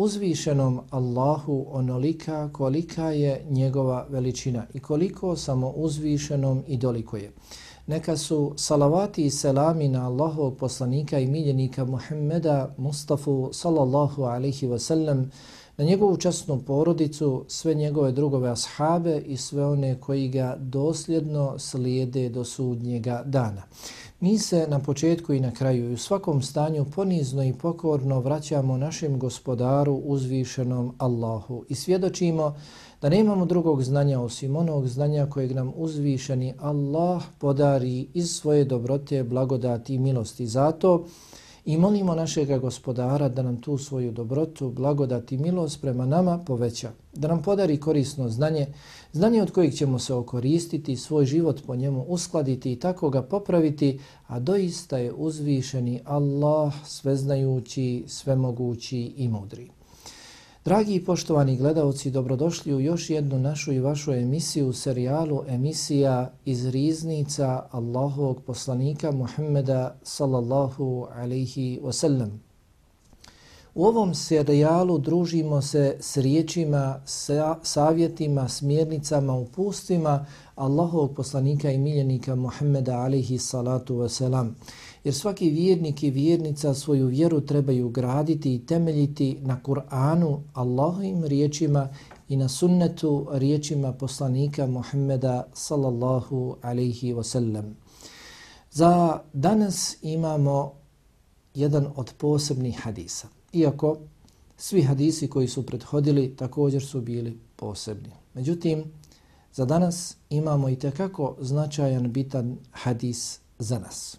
uzvišenom Allahu onolika kolika je njegova veličina i koliko samo uzvišenom i doliko je. Neka su salavati i selami na Allahovog poslanika i miljenika Muhammeda Mustafa sallallahu alaihi wasallam, na njegovu časnu porodicu, sve njegove drugove ashabe i sve one koji ga dosljedno slijede do sudnjega dana. Mi se na početku i na kraju i u svakom stanju ponizno i pokorno vraćamo našem gospodaru uzvišenom Allahu i svjedočimo da nemamo drugog znanja osim onog znanja kojeg nam uzvišeni Allah podari iz svoje dobrote, blagodati i milosti. Zato i molimo našega gospodara da nam tu svoju dobrotu, blagodat i milost prema nama poveća, da nam podari korisno znanje, znanje od kojeg ćemo se okoristiti, svoj život po njemu uskladiti i tako ga popraviti, a doista je uzvišeni Allah sveznajući, svemogući i mudri. Dragi i poštovani gledalci, dobrodošli u još jednu našu i vašu emisiju, u serijalu emisija iz riznica Allahovog poslanika Muhammeda sallallahu alaihi wasallam. U ovom serijalu družimo se s riječima, sa, savjetima, smjernicama, upustima Allahovog poslanika i miljenika Muhammeda alaihi salatu wasalam jer svaki vjernik i vjernica svoju vjeru trebaju graditi i temeljiti na Kur'anu, Allahovim riječima i na sunnetu riječima poslanika Muhammeda sallallahu alaihi wasallam. Za danas imamo jedan od posebnih hadisa. Iako svi hadisi koji su prethodili također su bili posebni. Međutim, za danas imamo i tekako značajan bitan hadis za nas.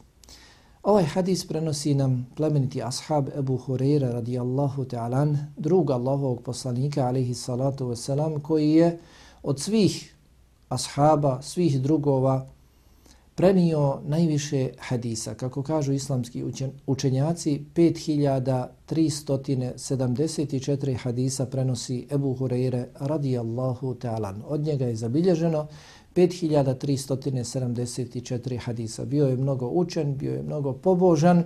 Ovaj hadis prenosi nam plemeniti ashab Ebu Hureyre radijallahu ta'alan, drug Allahovog poslanika alaihi salatu wasalam, koji je od svih ashaba, svih drugova prenio najviše hadisa. Kako kažu islamski učenjaci, 5374 hadisa prenosi Ebu Hureyre radijallahu ta'alan. Od njega je zabilježeno 5374 hadisa. Bio je mnogo učen, bio je mnogo pobožan,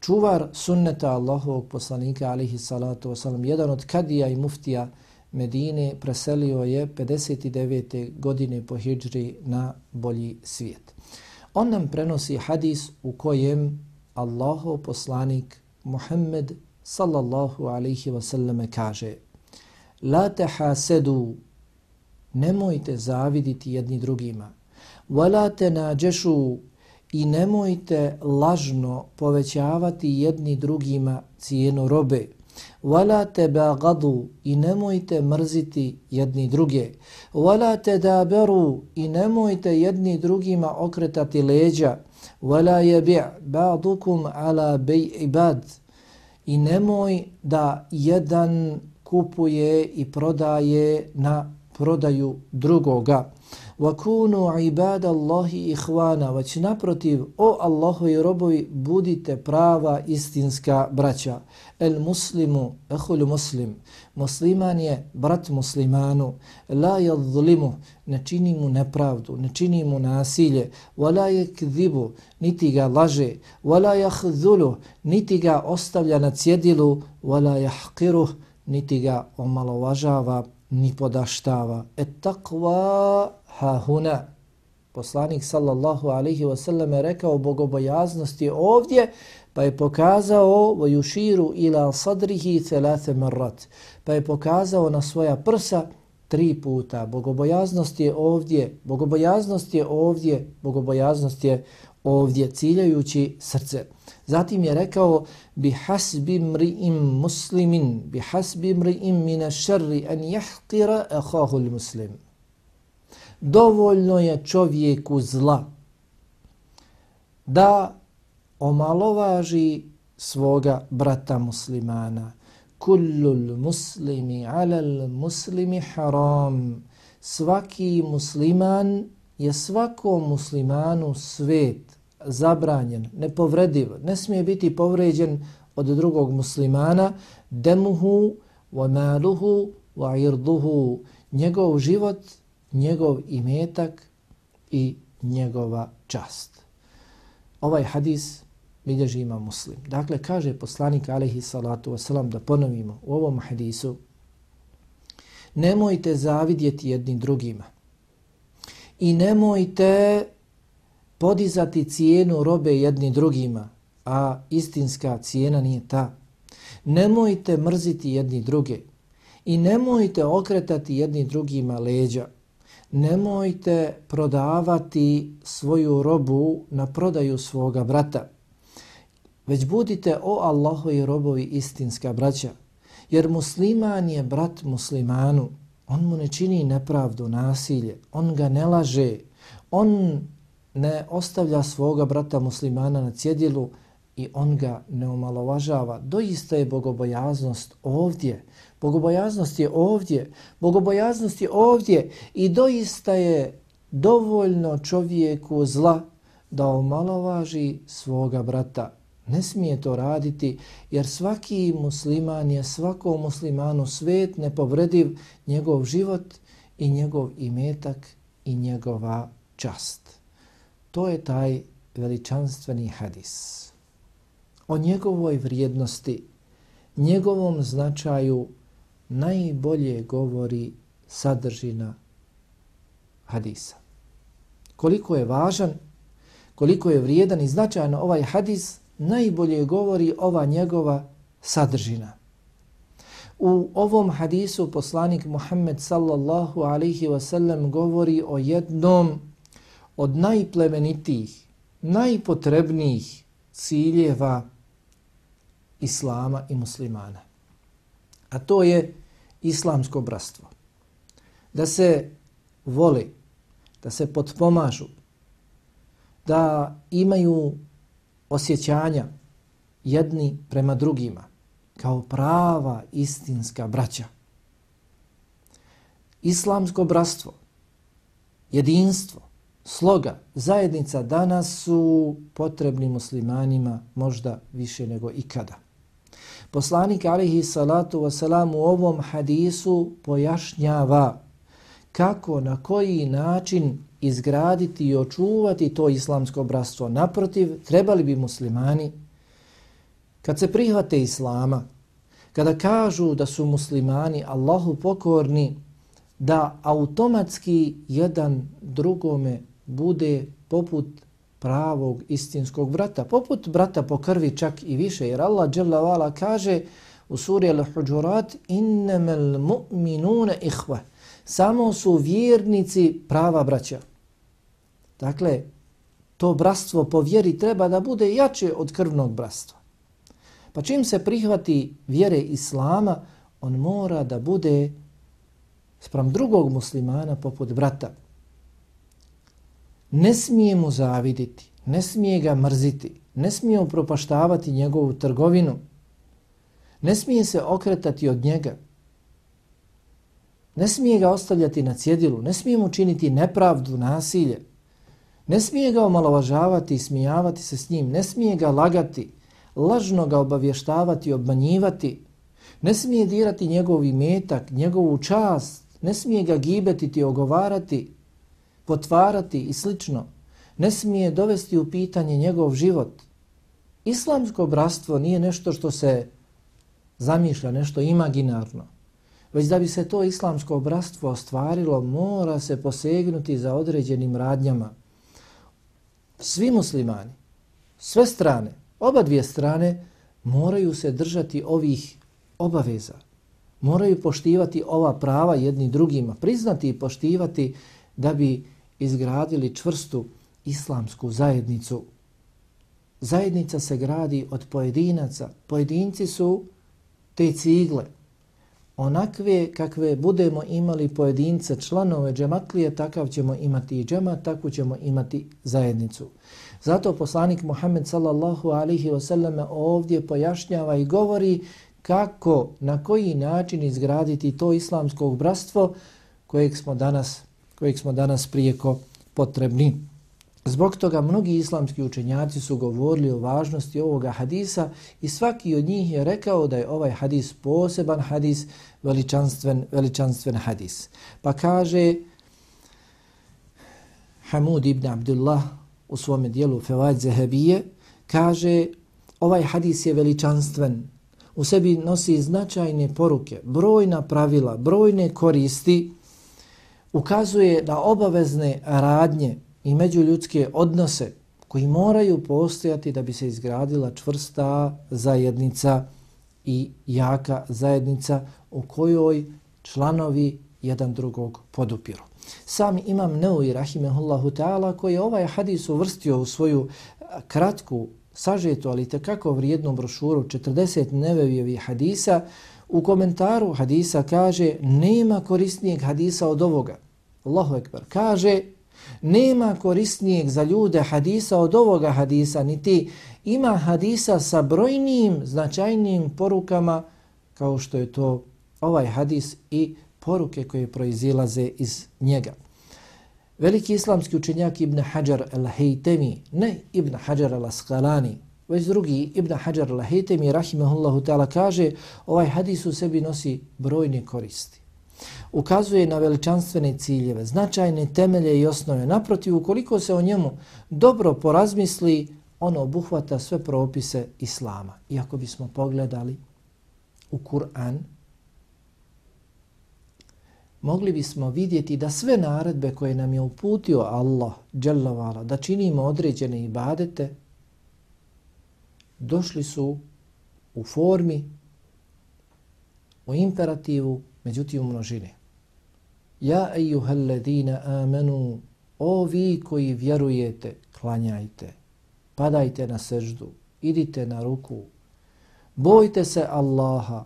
čuvar sunneta Allahovog poslanika alihi salatu wasalam, jedan od kadija i muftija Medine, preselio je 59. godine po hijđri na bolji svijet. On nam prenosi hadis u kojem Allahov poslanik Muhammed sallallahu alaihi wasallam kaže La tehasedu nemojte zaviditi jedni drugima. Vala te nađešu i nemojte lažno povećavati jedni drugima cijenu robe. Vala te bagadu i nemojte mrziti jedni druge. Vala te daberu i nemojte jedni drugima okretati leđa. Vala je bi' ba'dukum ala bej ibad. I nemoj da jedan kupuje i prodaje na prodaju drugoga. Wa kunu ibadallahi ihwana, već naprotiv, o Allahu i robovi, budite prava istinska braća. El muslimu, ehul muslim, musliman je brat muslimanu, la yadhlimu, ne čini mu nepravdu, ne čini mu nasilje, wa la kdibu, niti ga laže, wa la yakhdhulu, niti ga ostavlja na cjedilu, wa la yahqiruh, niti ga omalovažava, ni podaštava. Et takva hahuna. Poslanik sallallahu alaihi wasallam je rekao bogobojaznost je ovdje, pa je pokazao vajuširu ila sadrihi celate marrat. Pa je pokazao na svoja prsa tri puta. Bogobojaznost je ovdje, bogobojaznost je ovdje, bogobojaznost je ovdje ciljajući srce. Zatim je rekao bi hasbi mri'im muslimin bi hasbi mri'im mine šerri an yahqira akhahu muslim. Dovoljno je čovjeku zla da omalovaži svoga brata muslimana. Kullul muslimi alal muslimi haram. Svaki musliman je svakom muslimanu svet zabranjen, nepovrediv, ne smije biti povređen od drugog muslimana, demuhu, wa maluhu, wa irduhu, njegov život, njegov imetak i njegova čast. Ovaj hadis bilježi ima muslim. Dakle, kaže poslanik alaihi salatu wasalam da ponovimo u ovom hadisu nemojte zavidjeti jednim drugima i nemojte podizati cijenu robe jednim drugima, a istinska cijena nije ta. Nemojte mrziti jedni druge i nemojte okretati jedni drugima leđa. Nemojte prodavati svoju robu na prodaju svoga brata. Već budite o Allahovi robovi istinska braća, jer musliman je brat muslimanu. On mu ne čini nepravdu, nasilje, on ga ne laže, on ne ostavlja svoga brata muslimana na cjedilu i on ga ne omalovažava. Doista je bogobojaznost ovdje. Bogobojaznost je ovdje. Bogobojaznost je ovdje i doista je dovoljno čovjeku zla da omalovaži svoga brata. Ne smije to raditi jer svaki musliman je svakom muslimanu svet nepovrediv njegov život i njegov imetak i njegova čast. To je taj veličanstveni hadis. O njegovoj vrijednosti, njegovom značaju najbolje govori sadržina hadisa. Koliko je važan, koliko je vrijedan i značajan ovaj hadis, najbolje govori ova njegova sadržina. U ovom hadisu poslanik Muhammed sallallahu alaihi wasallam govori o jednom od najplemenitijih, najpotrebnijih ciljeva islama i muslimana. A to je islamsko bratstvo. Da se voli, da se potpomažu, da imaju osjećanja jedni prema drugima, kao prava istinska braća. Islamsko bratstvo, jedinstvo, sloga, zajednica danas su potrebni muslimanima možda više nego ikada. Poslanik alihi salatu wasalam u ovom hadisu pojašnjava kako, na koji način izgraditi i očuvati to islamsko bratstvo. Naprotiv, trebali bi muslimani, kad se prihvate islama, kada kažu da su muslimani Allahu pokorni, da automatski jedan drugome bude poput pravog istinskog brata, poput brata po krvi čak i više, jer Allah dželavala kaže u suri Al-Hujurat innamal mu'minuna ihva, Samo su vjernici prava braća. Dakle, to bratstvo po vjeri treba da bude jače od krvnog bratstva. Pa čim se prihvati vjere Islama, on mora da bude sprem drugog muslimana poput brata. Ne smije mu zaviditi, ne smije ga mrziti, ne smije upropaštavati njegovu trgovinu, ne smije se okretati od njega, ne smije ga ostavljati na cjedilu, ne smije mu činiti nepravdu, nasilje, ne smije ga omalovažavati i smijavati se s njim, ne smije ga lagati, lažno ga obavještavati i obmanjivati, ne smije dirati njegov imetak, njegovu čast, ne smije ga gibetiti i ogovarati, potvarati i slično, ne smije dovesti u pitanje njegov život. Islamsko bratstvo nije nešto što se zamišlja, nešto imaginarno, već da bi se to islamsko bratstvo ostvarilo, mora se posegnuti za određenim radnjama. Svi muslimani, sve strane, oba dvije strane, moraju se držati ovih obaveza. Moraju poštivati ova prava jedni drugima, priznati i poštivati da bi izgradili čvrstu islamsku zajednicu. Zajednica se gradi od pojedinaca. Pojedinci su te cigle. Onakve kakve budemo imali pojedince članove džematlije, takav ćemo imati i džemat, tako ćemo imati zajednicu. Zato poslanik Muhammed sallallahu alihi wasallam ovdje pojašnjava i govori kako, na koji način izgraditi to islamsko bratstvo kojeg smo danas, kojeg smo danas prijeko potrebni. Zbog toga mnogi islamski učenjaci su govorili o važnosti ovoga hadisa i svaki od njih je rekao da je ovaj hadis poseban hadis, veličanstven, veličanstven hadis. Pa kaže Hamud ibn Abdullah u svome dijelu Fevad Zehebije, kaže ovaj hadis je veličanstven, u sebi nosi značajne poruke, brojna pravila, brojne koristi, ukazuje na obavezne radnje i međuljudske odnose koji moraju postojati da bi se izgradila čvrsta zajednica i jaka zajednica u kojoj članovi jedan drugog podupiru. Sam imam Neui Rahimehullahu ta'ala koji je ovaj hadis uvrstio u svoju eh, kratku, sažetu, ali tekako vrijednu brošuru 40 nevevjevi hadisa, u komentaru hadisa kaže nema korisnijeg hadisa od ovoga. Allahu ekber. Kaže nema korisnijeg za ljude hadisa od ovoga hadisa, niti ima hadisa sa brojnim značajnim porukama kao što je to ovaj hadis i poruke koje proizilaze iz njega. Veliki islamski učenjak Ibn Hajar al-Haytemi, ne Ibn Hajar al-Asqalani, već drugi Ibn Hajar al-Haytemi, rahimahullahu ta'ala, kaže ovaj hadis u sebi nosi brojne koristi. Ukazuje na veličanstvene ciljeve, značajne temelje i osnove. Naprotiv, ukoliko se o njemu dobro porazmisli, ono obuhvata sve propise Islama. Iako bismo pogledali u Kur'an, mogli bismo vidjeti da sve naredbe koje nam je uputio Allah, dželavala, da činimo određene ibadete, došli su u formi, u imperativu, međutim u množini. Ja ejuhel ledina amenu, o vi koji vjerujete, klanjajte, padajte na seždu, idite na ruku, bojte se Allaha,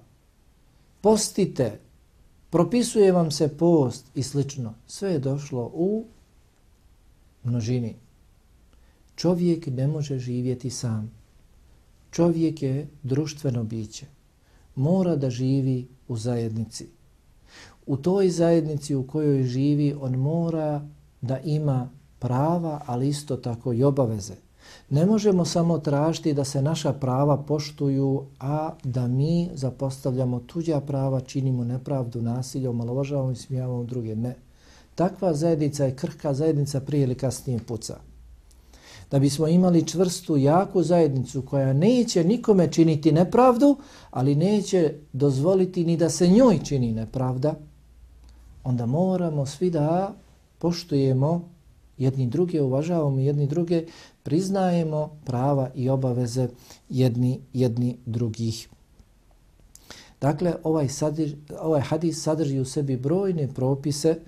postite, propisuje vam se post i slično. Sve je došlo u množini. Čovjek ne može živjeti sam. Čovjek je društveno biće. Mora da živi u zajednici. U toj zajednici u kojoj živi on mora da ima prava, ali isto tako i obaveze. Ne možemo samo tražiti da se naša prava poštuju, a da mi zapostavljamo tuđa prava, činimo nepravdu, nasilje, omalovažavamo i smijavamo druge. Ne. Takva zajednica je krhka zajednica prije ili kasnije puca. Da bismo imali čvrstu, jaku zajednicu koja neće nikome činiti nepravdu, ali neće dozvoliti ni da se njoj čini nepravda, onda moramo svi da poštujemo jedni druge, uvažavamo jedni druge, priznajemo prava i obaveze jedni, jedni drugih. Dakle, ovaj, sadrž, ovaj hadis sadrži u sebi brojne propise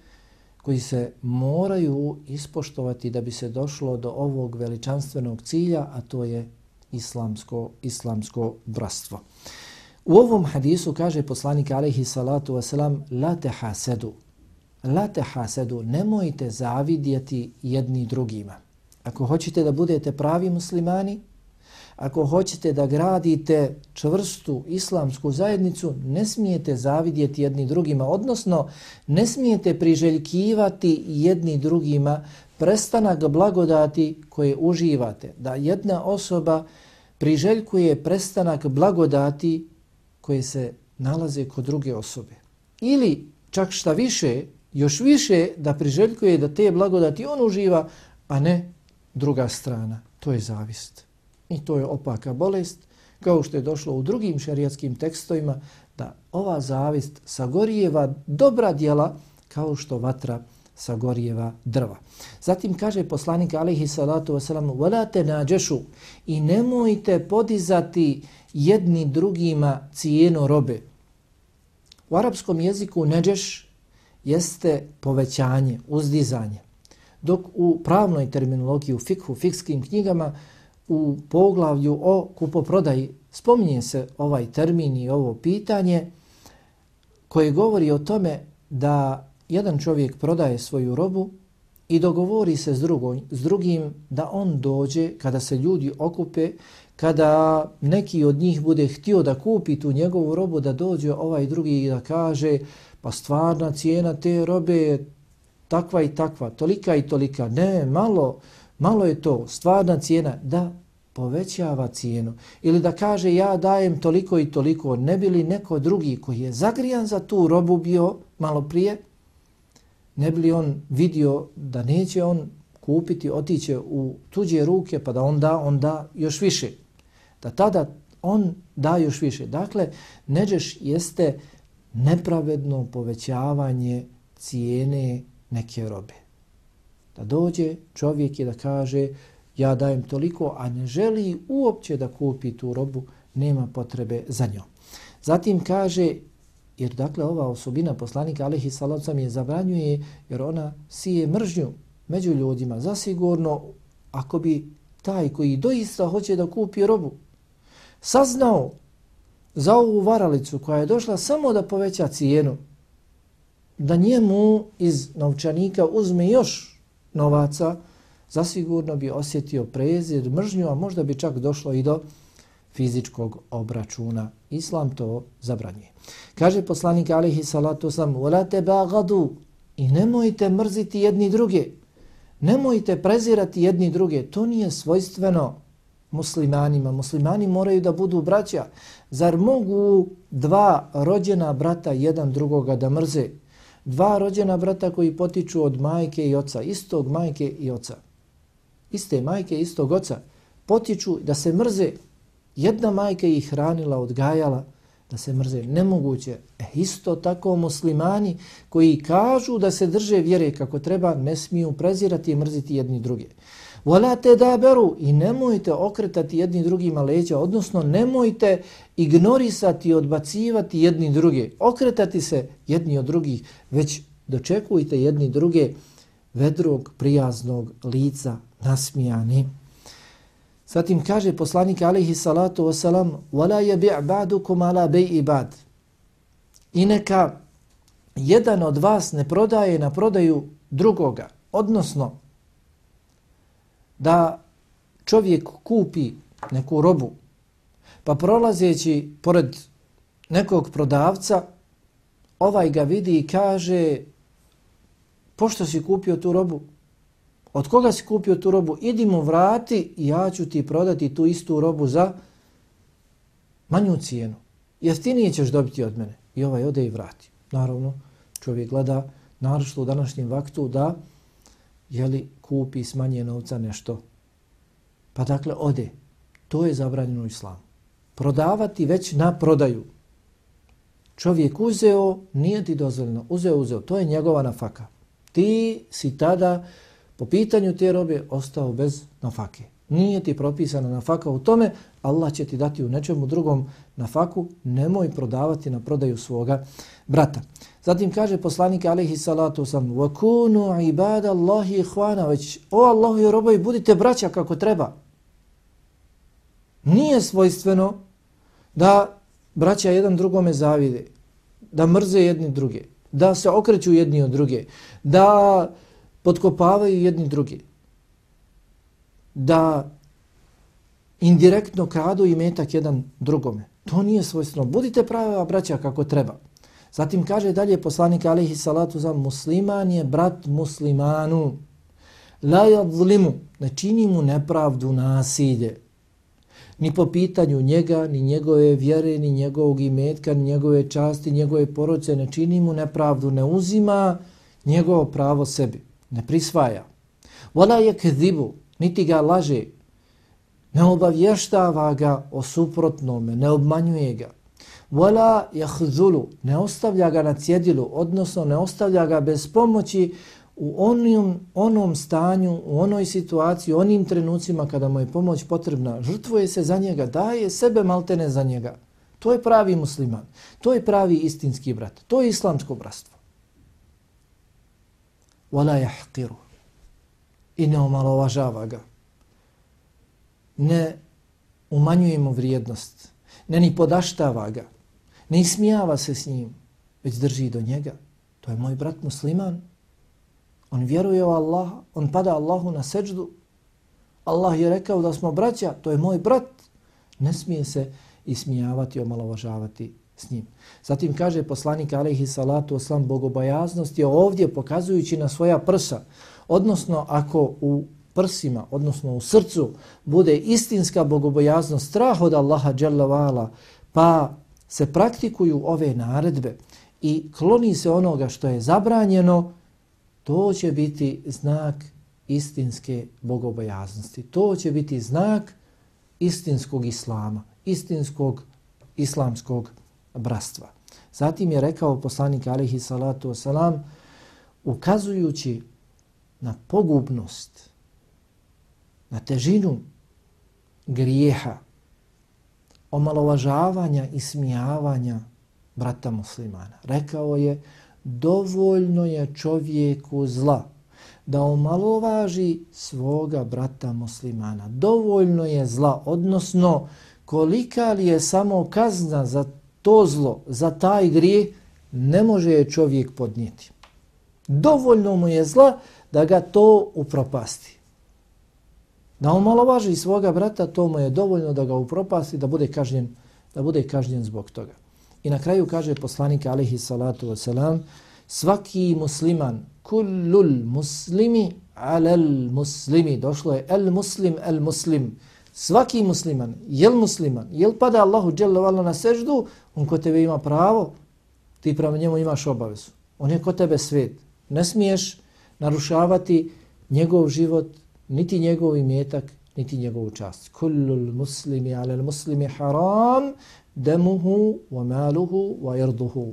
koji se moraju ispoštovati da bi se došlo do ovog veličanstvenog cilja, a to je islamsko, islamsko bratstvo. U ovom hadisu kaže poslanik alaihi salatu wasalam la te hasedu, la te hasedu, nemojte zavidjeti jedni drugima. Ako hoćete da budete pravi muslimani, ako hoćete da gradite čvrstu islamsku zajednicu, ne smijete zavidjeti jedni drugima, odnosno ne smijete priželjkivati jedni drugima prestanak blagodati koje uživate. Da jedna osoba priželjkuje prestanak blagodati koje se nalaze kod druge osobe. Ili čak šta više, još više da priželjkuje da te blagodati on uživa, a ne druga strana. To je zavist. I to je opaka bolest, kao što je došlo u drugim šarijatskim tekstovima, da ova zavist sagorijeva dobra djela kao što vatra sagorijeva drva. Zatim kaže poslanik alaihi salatu wasalam وَلَا تَنَاđešu i nemojte podizati jedni drugima cijenu robe. U arapskom jeziku neđeš jeste povećanje, uzdizanje. Dok u pravnoj terminologiji, u fikhu, fikskim knjigama, u poglavlju o kupoprodaji spominje se ovaj termin i ovo pitanje koje govori o tome da jedan čovjek prodaje svoju robu i dogovori se s, drugoj, s drugim da on dođe kada se ljudi okupe, kada neki od njih bude htio da kupi tu njegovu robu, da dođe ovaj drugi i da kaže pa stvarna cijena te robe je takva i takva, tolika i tolika. Ne, malo, malo je to, stvarna cijena, da povećava cijenu. Ili da kaže ja dajem toliko i toliko, ne bi li neko drugi koji je zagrijan za tu robu bio malo prije, ne bi li on vidio da neće on kupiti, otiće u tuđe ruke pa da on da, on da još više. Da tada on da još više. Dakle, neđeš jeste nepravedno povećavanje cijene neke robe. Da dođe čovjek i da kaže ja dajem toliko, a ne želi uopće da kupi tu robu, nema potrebe za njom. Zatim kaže, jer dakle ova osobina poslanika alihi salacom je zabranjuje, jer ona sije mržnju među ljudima. Zasigurno, ako bi taj koji doista hoće da kupi robu, saznao za ovu varalicu koja je došla samo da poveća cijenu, da njemu iz novčanika uzme još novaca, zasigurno bi osjetio prezir, mržnju, a možda bi čak došlo i do fizičkog obračuna. Islam to zabranjuje. Kaže poslanik alihi salatu sam, volate bagadu i nemojte mrziti jedni druge. Nemojte prezirati jedni druge. To nije svojstveno muslimanima. Muslimani moraju da budu braća. Zar mogu dva rođena brata jedan drugoga da mrze? Dva rođena brata koji potiču od majke i oca, istog majke i oca iste majke, istog oca, potiču da se mrze. Jedna majka ih hranila, odgajala, da se mrze. Nemoguće. E, isto tako muslimani koji kažu da se drže vjere kako treba, ne smiju prezirati i mrziti jedni druge. Volate da beru i nemojte okretati jedni drugima leđa, odnosno nemojte ignorisati i odbacivati jedni druge. Okretati se jedni od drugih, već dočekujte jedni druge vedrog, prijaznog lica, nasmijani. Zatim kaže poslanik alaihi salatu wasalam وَلَا يَبِعْ بَعْدُكُمْ عَلَى بَيْءِ بَعْدِ I neka jedan od vas ne prodaje na prodaju drugoga. Odnosno, da čovjek kupi neku robu, pa prolazeći pored nekog prodavca, ovaj ga vidi i kaže, pošto si kupio tu robu, Od koga si kupio tu robu? Idi mu vrati i ja ću ti prodati tu istu robu za manju cijenu. Jeftinije ćeš dobiti od mene. I ovaj ode i vrati. Naravno, čovjek gleda naročito u današnjem vaktu da jeli, kupi s manje novca nešto. Pa dakle, ode. To je zabranjeno u islamu. Prodavati već na prodaju. Čovjek uzeo, nije ti dozvoljeno. Uzeo, uzeo. To je njegova nafaka. Ti si tada po pitanju te robe ostao bez nafake. Nije ti propisana nafaka u tome, Allah će ti dati u nečemu drugom nafaku, nemoj prodavati na prodaju svoga brata. Zatim kaže poslanik alaihi salatu sam وَكُونُوا عِبَادَ اللَّهِ إِخْوَانَ Već, o Allahu robovi, budite braća kako treba. Nije svojstveno da braća jedan drugome zavide, da mrze jedni druge, da se okreću jedni od druge, da podkopavaju jedni drugi, da indirektno kradu i metak jedan drugome. To nije svojstveno. Budite prava braća kako treba. Zatim kaže dalje poslanik alihi salatu za musliman je brat muslimanu. La yadlimu, ne čini mu nepravdu nasilje. Ni po pitanju njega, ni njegove vjere, ni njegovog imetka, ni njegove časti, njegove poroce, ne čini mu nepravdu, ne uzima njegovo pravo sebi ne prisvaja. Vala je kzibu, niti ga laže, ne obavještava ga o suprotnome, ne obmanjuje ga. Vala je hzulu, ne ostavlja ga na cjedilu, odnosno ne ostavlja ga bez pomoći u onom, onom stanju, u onoj situaciji, onim trenucima kada mu je pomoć potrebna. Žrtvuje se za njega, daje sebe maltene za njega. To je pravi musliman. To je pravi istinski brat. To je islamsko bratstvo wala yahqiru i ne omalovažava ga. Ne umanjuje mu vrijednost, ne ni podaštava ga, ne ismijava se s njim, već drži do njega. To je moj brat musliman. On vjeruje u Allaha, on pada Allahu na seđdu. Allah je rekao da smo braća, to je moj brat. Ne smije se ismijavati, omalovažavati s njim. Zatim kaže poslanik alaihi salatu oslam, bogobojaznost je ovdje pokazujući na svoja prsa. Odnosno, ako u prsima, odnosno u srcu, bude istinska bogobojaznost, strah od Allaha dželavala, pa se praktikuju ove naredbe i kloni se onoga što je zabranjeno, to će biti znak istinske bogobojaznosti. To će biti znak istinskog islama, istinskog islamskog bratstva. Zatim je rekao poslanik alihi salatu wasalam, ukazujući na pogubnost, na težinu grijeha, omalovažavanja i smijavanja brata muslimana. Rekao je, dovoljno je čovjeku zla da omalovaži svoga brata muslimana. Dovoljno je zla, odnosno kolika li je samo kazna za to zlo, za taj grije, ne može je čovjek podnijeti. Dovoljno mu je zla da ga to upropasti. Da omalovaži svoga brata, to mu je dovoljno da ga upropasti, da bude kažnjen, da bude kažnjen zbog toga. I na kraju kaže poslanik alihi salatu wasalam, svaki musliman, kullul muslimi alel muslimi, došlo je el muslim, el muslim, svaki musliman, jel musliman, jel pada Allahu dželle na seždu, on ko tebe ima pravo, ti prema njemu imaš obavezu. On je ko tebe svet. Ne smiješ narušavati njegov život, niti njegov imetak, niti njegovu čast. Kullul muslimi alel muslimi haram, demuhu, wa maluhu, wa irduhu.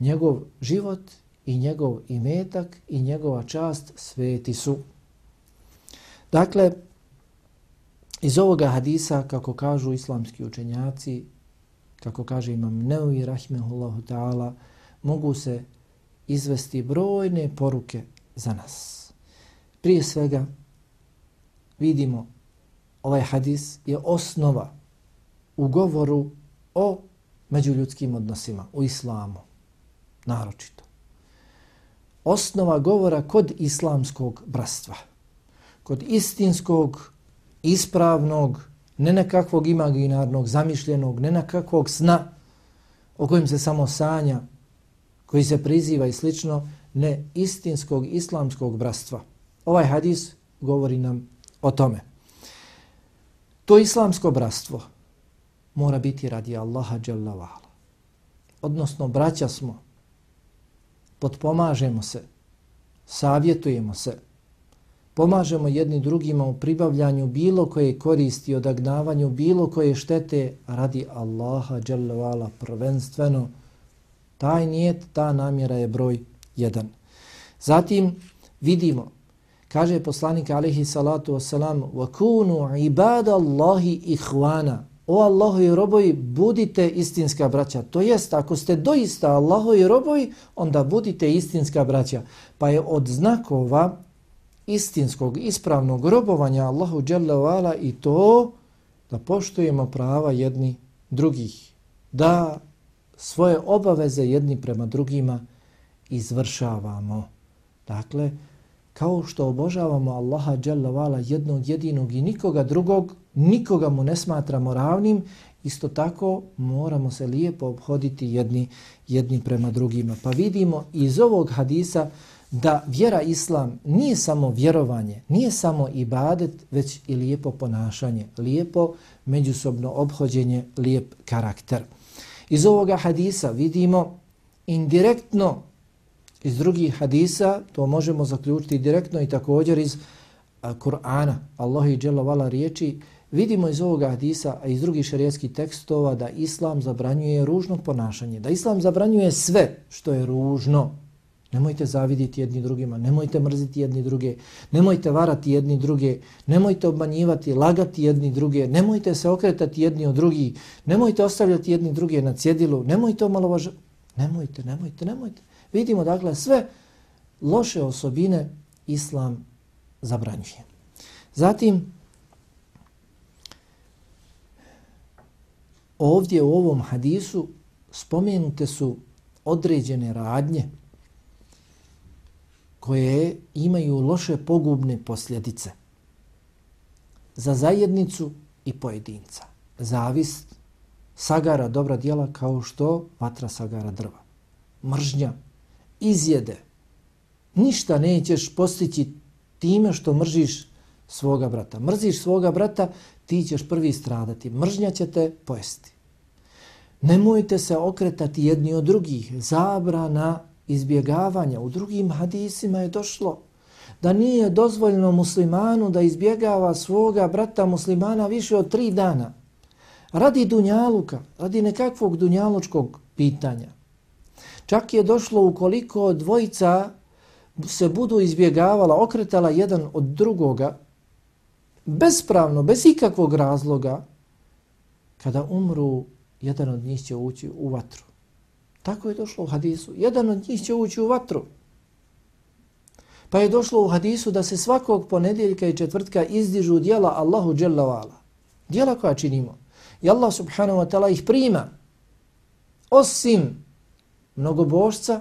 Njegov život i njegov imetak i njegova čast sveti su. Dakle, iz ovoga hadisa, kako kažu islamski učenjaci, kako kaže imam Neuvi rahimehullahu ta'ala, mogu se izvesti brojne poruke za nas. Prije svega, vidimo ovaj hadis je osnova u govoru o međuljudskim odnosima u islamu, naročito. Osnova govora kod islamskog brastva, kod istinskog, ispravnog, ne nekakvog imaginarnog, zamišljenog, ne nekakvog sna o kojem se samo sanja, koji se priziva i slično, ne istinskog islamskog bratstva. Ovaj hadis govori nam o tome. To islamsko bratstvo mora biti radi Allaha dželavala. Odnosno, braća smo, potpomažemo se, savjetujemo se, pomažemo jedni drugima u pribavljanju bilo koje koristi, odagnavanju bilo koje štete radi Allaha dželavala prvenstveno. Taj nijet, ta namjera je broj jedan. Zatim vidimo Kaže poslanik alaihi salatu wasalam وَكُونُوا عِبَادَ اللَّهِ إِخْوَانَ O Allahovi robovi, budite istinska braća. To jest, ako ste doista Allahovi robovi, onda budite istinska braća. Pa je od znakova istinskog, ispravnog robovanja Allahu Jalla i to da poštujemo prava jedni drugih. Da svoje obaveze jedni prema drugima izvršavamo. Dakle, kao što obožavamo Allaha dželle jednog jedinog i nikoga drugog, nikoga mu ne smatramo ravnim, isto tako moramo se lijepo obhoditi jedni, jedni prema drugima. Pa vidimo iz ovog hadisa da vjera islam nije samo vjerovanje, nije samo ibadet, već i lijepo ponašanje, lijepo međusobno obhođenje, lijep karakter. Iz ovoga hadisa vidimo indirektno iz drugih hadisa, to možemo zaključiti direktno i također iz Kur'ana, Allah i Đelavala riječi, vidimo iz ovoga hadisa, a iz drugih šarijetskih tekstova, da Islam zabranjuje ružno ponašanje, da Islam zabranjuje sve što je ružno. Nemojte zaviditi jedni drugima, nemojte mrziti jedni druge, nemojte varati jedni druge, nemojte obmanjivati, lagati jedni druge, nemojte se okretati jedni od drugih, nemojte ostavljati jedni druge na cjedilu, nemojte omalovažati, nemojte, nemojte, nemojte. Vidimo dakle sve loše osobine islam zabranjuje. Zatim ovdje u ovom hadisu spomenute su određene radnje koje imaju loše pogubne posljedice za zajednicu i pojedinca. Zavist sagara dobra djela kao što vatra sagara drva. Mržnja, izjede. Ništa nećeš postići time što mržiš svoga brata. Mrziš svoga brata, ti ćeš prvi stradati. Mržnja će te pojesti. Nemojte se okretati jedni od drugih. Zabrana izbjegavanja. U drugim hadisima je došlo da nije dozvoljno muslimanu da izbjegava svoga brata muslimana više od tri dana. Radi dunjaluka, radi nekakvog dunjalučkog pitanja. Čak je došlo ukoliko dvojica se budu izbjegavala, okretala jedan od drugoga, bespravno, bez ikakvog razloga, kada umru, jedan od njih će ući u vatru. Tako je došlo u hadisu. Jedan od njih će ući u vatru. Pa je došlo u hadisu da se svakog ponedjeljka i četvrtka izdižu dijela Allahu Jalla Vala. Dijela koja činimo. I Allah subhanahu wa ta'ala ih prima. Osim mnogobožca,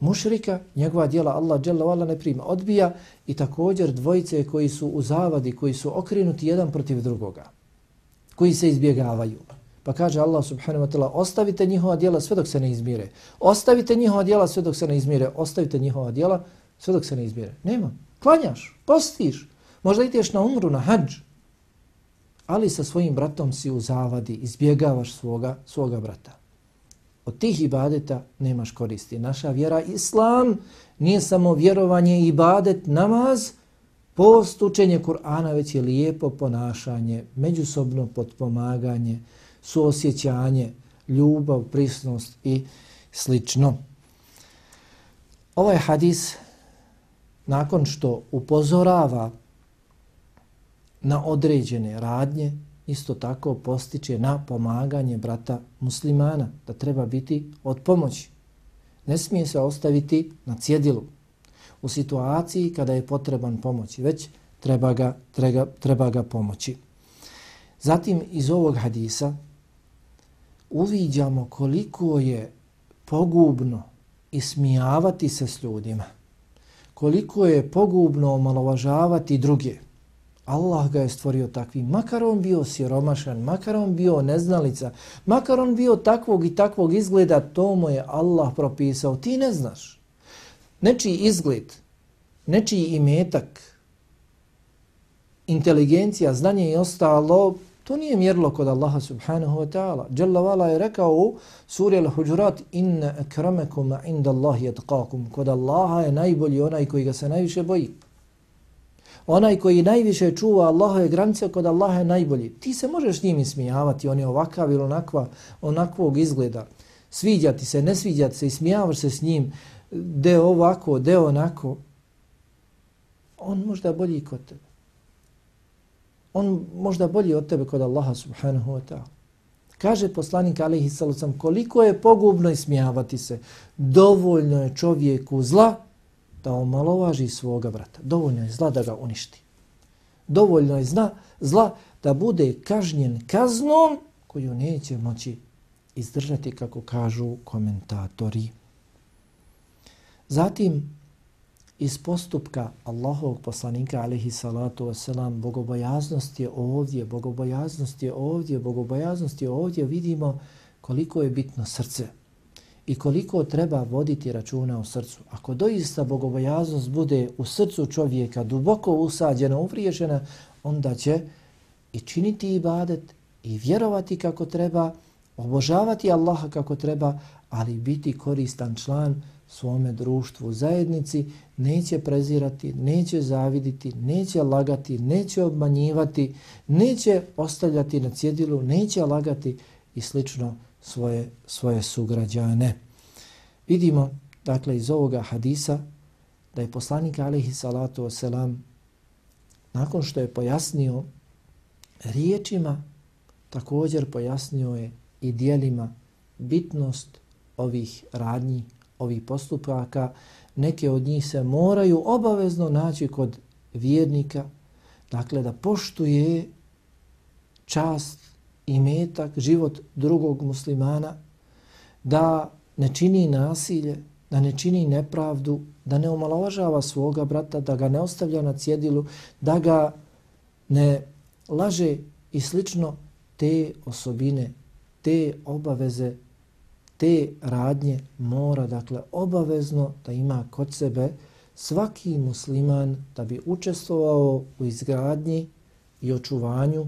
mušrika, njegova dijela Allah Jalla Vala ne prima. Odbija i također dvojice koji su u zavadi, koji su okrenuti jedan protiv drugoga. Koji se izbjegavaju. Pa kaže Allah subhanahu wa ta'ala, ostavite njihova djela sve dok se ne izmire. Ostavite njihova djela sve dok se ne izmire. Ostavite njihova djela sve dok se ne izmire. Nema. Klanjaš, postiš. Možda ideš na umru, na hađ. Ali sa svojim bratom si u zavadi, izbjegavaš svoga, svoga brata. Od tih ibadeta nemaš koristi. Naša vjera islam nije samo vjerovanje i ibadet, namaz, post, učenje Kur'ana, već je lijepo ponašanje, međusobno potpomaganje, suosjećanje, ljubav, prisnost i slično. Ovaj hadis, nakon što upozorava na određene radnje, isto tako postiče na pomaganje brata muslimana, da treba biti od pomoći. Ne smije se ostaviti na cjedilu u situaciji kada je potreban pomoći, već treba ga, treba, treba ga pomoći. Zatim iz ovog hadisa uviđamo koliko je pogubno ismijavati se s ljudima, koliko je pogubno omalovažavati druge. Allah ga je stvorio takvim, makar on bio siromašan, makar on bio neznalica, makar on bio takvog i takvog izgleda, to mu je Allah propisao. Ti ne znaš. Nečiji izgled, nečiji imetak, inteligencija, znanje i ostalo, To nije mjerlo kod Allaha subhanahu wa ta'ala. Jalla vala je rekao u suri Al-Hujurat inna akramakum inda Allahi atqakum. Kod Allaha je najbolji onaj koji ga se najviše boji. Onaj koji najviše čuva Allahove granice kod Allaha je najbolji. Ti se možeš s njim ismijavati, on je ovakav ili onakva, onakvog izgleda. Sviđati se, ne sviđati se, ismijavaš se s njim, de ovako, de onako. On možda bolji kod tebe on možda bolji od tebe kod Allaha subhanahu wa ta'ala. Kaže poslanik alaihi sallam, koliko je pogubno ismijavati se, dovoljno je čovjeku zla da omalovaži svoga brata. Dovoljno je zla da ga uništi. Dovoljno je zna, zla da bude kažnjen kaznom koju neće moći izdržati, kako kažu komentatori. Zatim, iz postupka Allahovog poslanika alaihi salatu wasalam, bogobojaznost je ovdje, bogobojaznost je ovdje, bogobojaznost je ovdje, vidimo koliko je bitno srce i koliko treba voditi računa u srcu. Ako doista bogobojaznost bude u srcu čovjeka duboko usađena, uvriježena, onda će i činiti ibadet i vjerovati kako treba, obožavati Allaha kako treba, ali biti koristan član svome društvu, zajednici, neće prezirati, neće zaviditi, neće lagati, neće obmanjivati, neće ostavljati na cjedilu, neće lagati i slično svoje, svoje sugrađane. Vidimo, dakle, iz ovoga hadisa da je poslanik alihi salatu wasalam nakon što je pojasnio riječima, također pojasnio je i dijelima bitnost ovih radnji ovih postupaka, neke od njih se moraju obavezno naći kod vjernika, dakle da poštuje čast i metak, život drugog muslimana, da ne čini nasilje, da ne čini nepravdu, da ne omalovažava svoga brata, da ga ne ostavlja na cjedilu, da ga ne laže i slično te osobine, te obaveze, te radnje mora dakle obavezno da ima kod sebe svaki musliman da bi učestvovao u izgradnji i očuvanju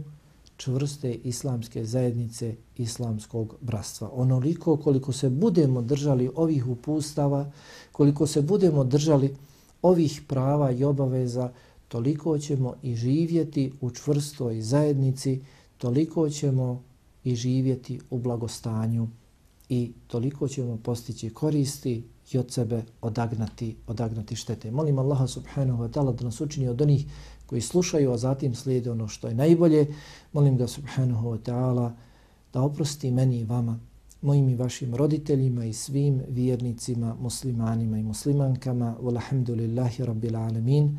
čvrste islamske zajednice islamskog bratstva. Onoliko koliko se budemo držali ovih upustava, koliko se budemo držali ovih prava i obaveza, toliko ćemo i živjeti u čvrstoj zajednici, toliko ćemo i živjeti u blagostanju i toliko ćemo postići koristi i od sebe odagnati, odagnati štete. Molim Allaha subhanahu wa ta'ala da nas učini od onih koji slušaju, a zatim slijede ono što je najbolje. Molim ga subhanahu wa ta'ala da oprosti meni i vama, mojim i vašim roditeljima i svim vjernicima, muslimanima i muslimankama. Walhamdulillahi rabbil alamin.